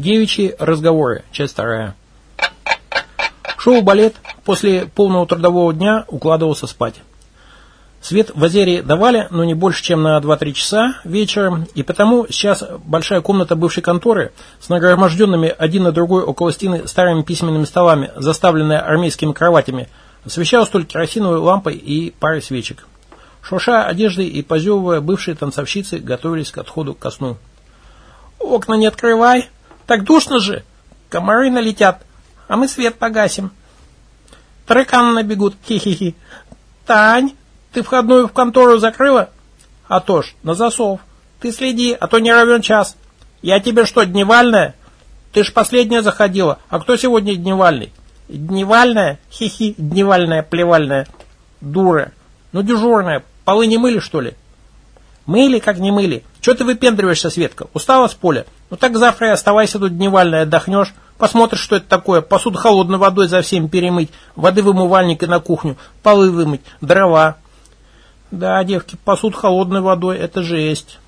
Девичьи разговоры. Часть вторая. Шоу-балет после полного трудового дня укладывался спать. Свет в Азере давали, но не больше, чем на 2-3 часа вечером, и потому сейчас большая комната бывшей конторы с нагроможденными один на другой около стены старыми письменными столами, заставленная армейскими кроватями, освещалась только керосиновой лампой и парой свечек. Шурша одеждой и позевывая, бывшие танцовщицы готовились к отходу ко сну. «Окна не открывай! Так душно же! Комары налетят, а мы свет погасим!» «Тараканы набегут! Хи-хи-хи! Тань, ты входную в контору закрыла?» «А то ж, на засов! Ты следи, а то не равен час! Я тебе что, дневальная? Ты ж последняя заходила, а кто сегодня дневальный?» «Дневальная? Хи-хи, дневальная, плевальная! Дура! Ну, дежурная, Полы не мыли, что ли? Мыли, как не мыли. Че ты выпендриваешься, Светка? Устала с поля? Ну так завтра и оставайся тут дневальной, отдохнешь. Посмотришь, что это такое. Посуду холодной водой за всем перемыть. Воды в умывальник и на кухню. Полы вымыть. Дрова. Да, девки, посуд холодной водой, это жесть.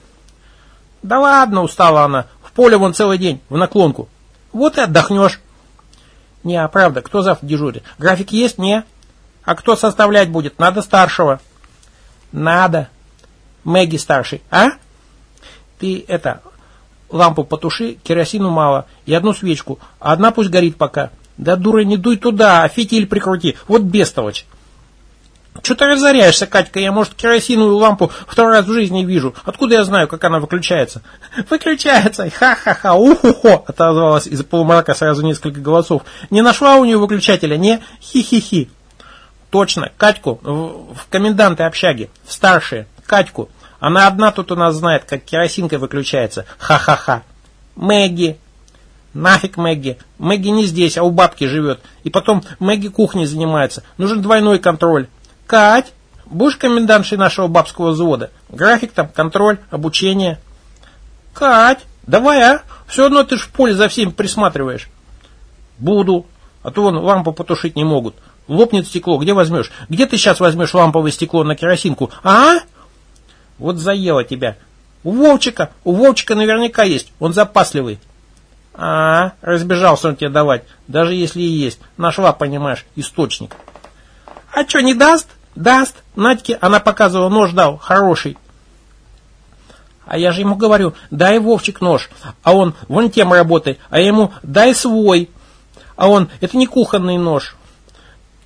Да ладно, устала она. В поле вон целый день, в наклонку. Вот и отдохнешь. Не, а правда, кто завтра дежурит? График есть? Не. А кто составлять будет? Надо старшего. Надо. Мэгги старший, а? Ты это, лампу потуши, керосину мало, и одну свечку, а одна пусть горит пока. Да, дура, не дуй туда, а фитиль прикрути, вот бестолочь. Что ты разоряешься, Катька? Я, может, керосиновую лампу второй раз в жизни вижу. Откуда я знаю, как она выключается? Выключается! Ха-ха-ха! Уху-хо! Отозвалась из полумрака сразу несколько голосов. Не нашла у нее выключателя? Не? Хи-хи-хи! Точно, Катьку в коменданты общаги, в старшие, Катьку. Она одна тут у нас знает, как керосинка выключается. Ха-ха-ха. Мэгги. Нафиг Мэгги. Мэгги не здесь, а у бабки живет. И потом Мэгги кухней занимается. Нужен двойной контроль. Кать, будешь комендантшей нашего бабского взвода? График там, контроль, обучение. Кать, давай, а? Все одно ты ж в поле за всеми присматриваешь. Буду. А то вон лампу потушить не могут. Лопнет стекло, где возьмешь? Где ты сейчас возьмешь ламповое стекло на керосинку? А? Вот заело тебя. У Вовчика, у Вовчика наверняка есть, он запасливый. А, разбежался он тебе давать, даже если и есть. Нашла, понимаешь, источник. А что, не даст? Даст. Надьке она показывала, нож дал, хороший. А я же ему говорю, дай Вовчик нож, а он вон тем работай, а ему дай свой. А он, это не кухонный нож,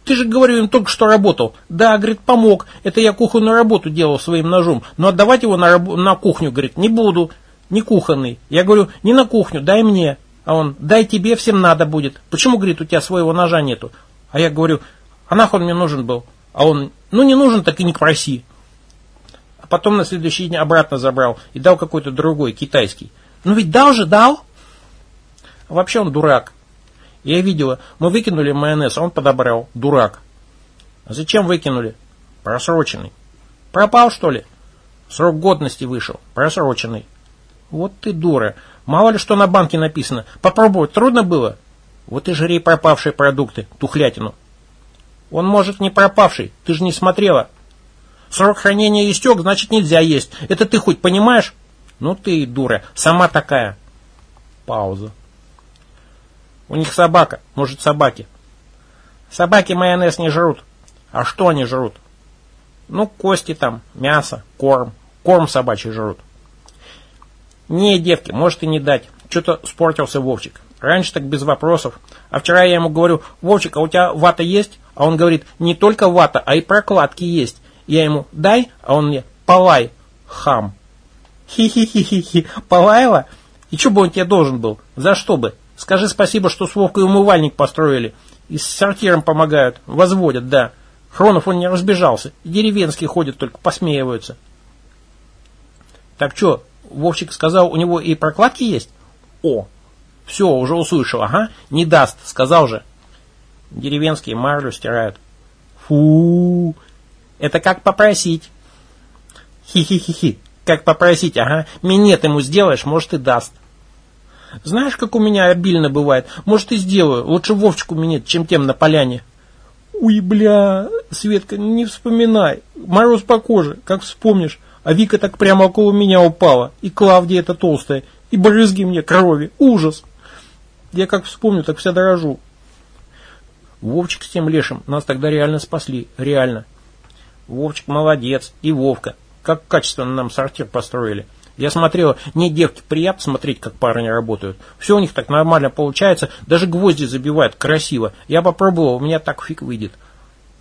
ты же, говорю, им только что работал. Да, говорит, помог. Это я кухонную работу делал своим ножом. Но отдавать его на, на кухню, говорит, не буду. Не кухонный. Я говорю, не на кухню, дай мне. А он, дай тебе, всем надо будет. Почему, говорит, у тебя своего ножа нету? А я говорю, а нахуй он мне нужен был? А он, ну не нужен, так и не проси. А потом на следующий день обратно забрал и дал какой-то другой, китайский. Ну ведь дал же, дал. Вообще он дурак. Я видела, мы выкинули майонез, он подобрал. Дурак. А зачем выкинули? Просроченный. Пропал, что ли? Срок годности вышел. Просроченный. Вот ты дура. Мало ли что на банке написано. Попробовать трудно было? Вот и жри пропавшие продукты, тухлятину. Он может не пропавший, ты же не смотрела. Срок хранения истек, значит нельзя есть. Это ты хоть понимаешь? Ну ты дура, сама такая. Пауза. У них собака, может собаки. Собаки майонез не жрут. А что они жрут? Ну, кости там, мясо, корм. Корм собачий жрут. Не, девки, может и не дать. Что-то спортился Вовчик. Раньше так без вопросов. А вчера я ему говорю, Вовчик, а у тебя вата есть? А он говорит, не только вата, а и прокладки есть. Я ему, дай, а он мне, полай, хам. Хи-хи-хи-хи-хи, полаяла? И что бы он тебе должен был? За что бы? Скажи спасибо, что с Вовкой умывальник построили. И с сортиром помогают. Возводят, да. Хронов он не разбежался. И деревенские ходят, только посмеиваются. Так что, Вовчик сказал, у него и прокладки есть? О, все, уже услышал, ага. Не даст, сказал же. Деревенские марлю стирают. Фу, это как попросить. Хи-хи-хи-хи, как попросить, ага. Минет ему сделаешь, может и даст. Знаешь, как у меня обильно бывает? Может, и сделаю. Лучше Вовчику минет, чем тем на поляне. Уй, бля, Светка, не вспоминай. Мороз по коже, как вспомнишь. А Вика так прямо около меня упала. И Клавдия эта толстая. И брызги мне крови. Ужас. Я как вспомню, так вся дорожу. Вовчик с тем лешим нас тогда реально спасли. Реально. Вовчик молодец. И Вовка. Как качественно нам сортир построили. Я смотрел, не девки, приятно смотреть, как парни работают. Все у них так нормально получается, даже гвозди забивают красиво. Я попробовал, у меня так фиг выйдет.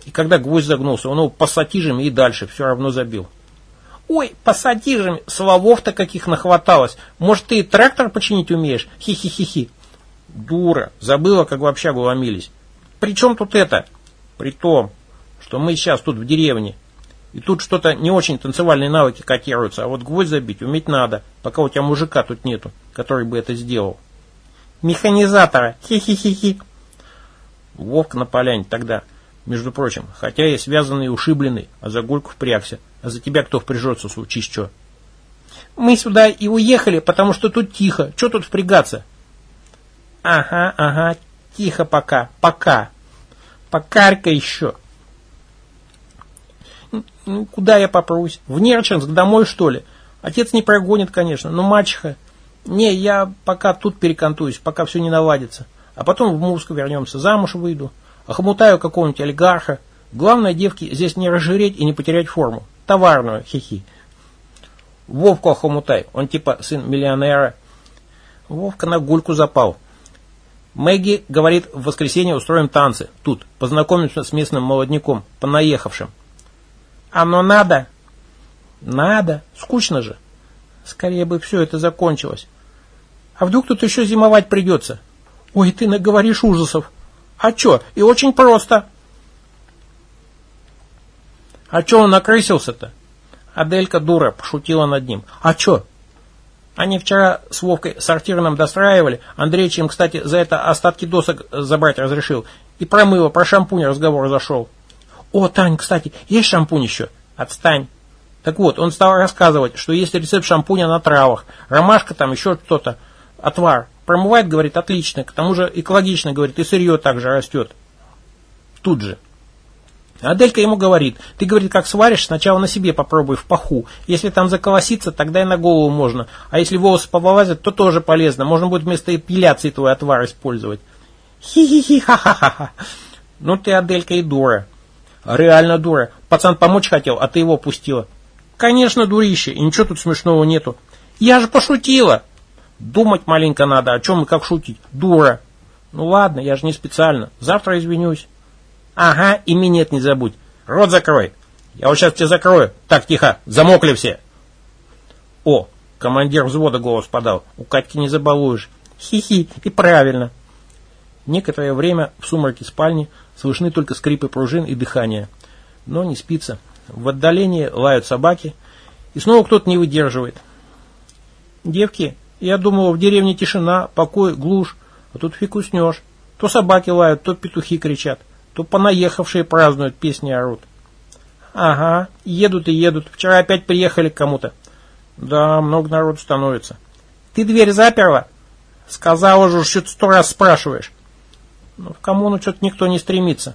И когда гвоздь загнулся, он его пассатижами и дальше все равно забил. Ой, пассатижами, словов-то каких нахваталось. Может, ты трактор починить умеешь? Хи-хи-хи-хи. Дура, забыла, как в общагу. При чем тут это? При том, что мы сейчас тут в деревне. И тут что-то не очень танцевальные навыки котируются, а вот гвоздь забить уметь надо, пока у тебя мужика тут нету, который бы это сделал. Механизатора, хи-хи-хи-хи. Вовка на поляне тогда, между прочим, хотя и связанный и ушибленный, а за гульку впрягся. А за тебя кто впряжется, случись что? Мы сюда и уехали, потому что тут тихо. Что тут впрягаться? Ага, ага, тихо пока, пока. Покарька еще. Ну, куда я попрусь? В Нерчинск домой, что ли? Отец не прогонит, конечно, но мачеха... Не, я пока тут перекантуюсь, пока все не наладится. А потом в Мурск вернемся, замуж выйду. Охмутаю какого-нибудь олигарха. Главное, девки, здесь не разжиреть и не потерять форму. Товарную, хихи. Вовку охомутай, он типа сын миллионера. Вовка на гульку запал. Мэгги говорит, в воскресенье устроим танцы. Тут, познакомимся с местным молодняком, понаехавшим. Оно надо? Надо. Скучно же. Скорее бы все это закончилось. А вдруг тут еще зимовать придется? Ой, ты наговоришь ужасов. А че? И очень просто. А че он накрысился-то? Аделька дура, пошутила над ним. А че? Они вчера с Вовкой сортирным достраивали. Андреич им, кстати, за это остатки досок забрать разрешил. И про мыло, про шампунь разговор зашел. «О, Тань, кстати, есть шампунь еще?» «Отстань». Так вот, он стал рассказывать, что есть рецепт шампуня на травах, ромашка там, еще что-то, отвар. Промывает, говорит, отлично, к тому же экологично, говорит, и сырье также растет. Тут же. Аделька ему говорит, ты, говорит, как сваришь, сначала на себе попробуй в паху. Если там заколосится, тогда и на голову можно. А если волосы повылазят, то тоже полезно. Можно будет вместо эпиляции твой отвар использовать. Хи-хи-хи, ха-ха-ха. Ну ты, Аделька, и дура. Реально дура. Пацан помочь хотел, а ты его пустила. Конечно, дурище, и ничего тут смешного нету. Я же пошутила. Думать маленько надо, о чем и как шутить. Дура. Ну ладно, я же не специально. Завтра извинюсь. Ага, и минет не забудь. Рот закрой. Я вот сейчас тебя закрою. Так, тихо, замокли все. О, командир взвода голос подал. У Катьки не забалуешь. Хи-хи, и правильно. Некоторое время в сумраке спальни слышны только скрипы пружин и дыхание. Но не спится. В отдалении лают собаки, и снова кто-то не выдерживает. Девки, я думала, в деревне тишина, покой, глушь, а тут фиг уснешь. То собаки лают, то петухи кричат, то понаехавшие празднуют, песни орут. Ага, едут и едут. Вчера опять приехали к кому-то. Да, много народу становится. Ты дверь заперла? Сказала же, что сто раз спрашиваешь. В коммуну что-то никто не стремится.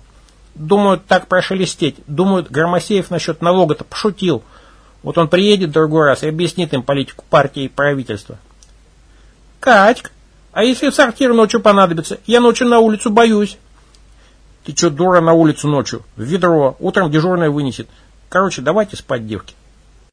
Думают так прошелестеть. Думают, Громосеев насчет налога-то пошутил. Вот он приедет другой раз и объяснит им политику партии и правительства. Катька, а если в сортир ночью понадобится? Я ночью на улицу боюсь. Ты что, дура, на улицу ночью? В ведро. Утром дежурная вынесет. Короче, давайте спать, девки.